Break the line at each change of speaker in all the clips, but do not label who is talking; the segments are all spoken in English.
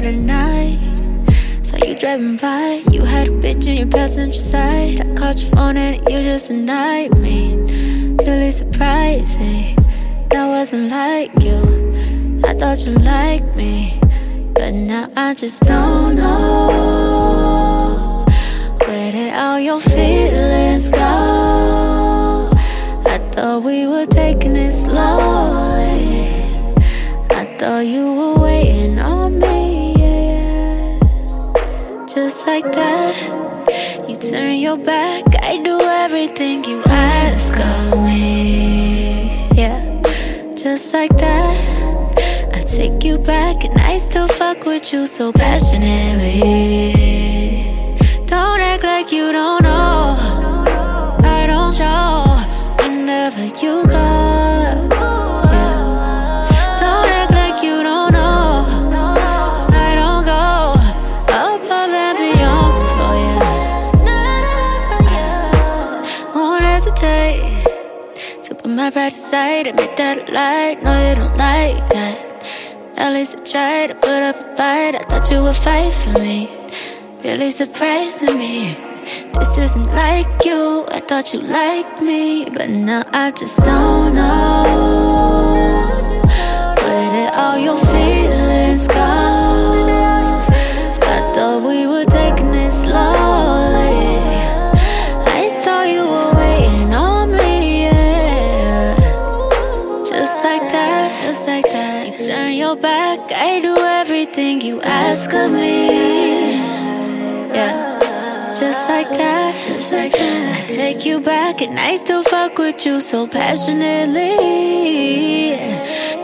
other night. Saw you driving by, you had a bitch in your passenger side. I caught your phone and you just denied me. Really surprising, that wasn't like you. I thought you liked me, but now I just don't know. Where did all your feelings go? I thought we were taking it slowly. I thought you were you turn your back. I do everything you ask of me, yeah. Just like that, I take you back, and I still fuck with you so passionately. Don't act like you don't know. I don't show whenever you To put my right aside, and admit that I lied. No, you don't like that. At least I tried to put up a fight. I thought you would fight for me. Really surprising me. This isn't like you. I thought you liked me, but now I just don't know. Your back, I do everything you ask of me. Yeah. Just like that, just like that. I take you back and I still fuck with you so passionately.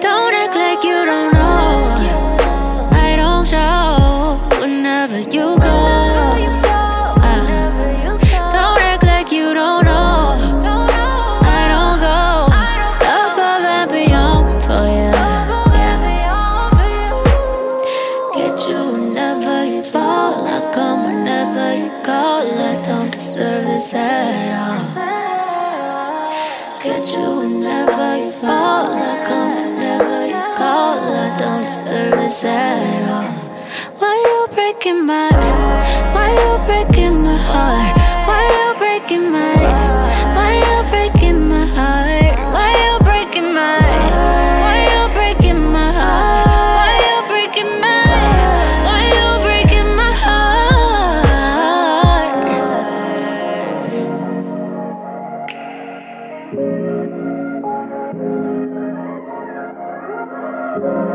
Don't act like you don't deserve this at all. Get you whenever you fall. I come whenever you call. I don't deserve this at all. Why you breaking my? Why you breaking my heart? Heart?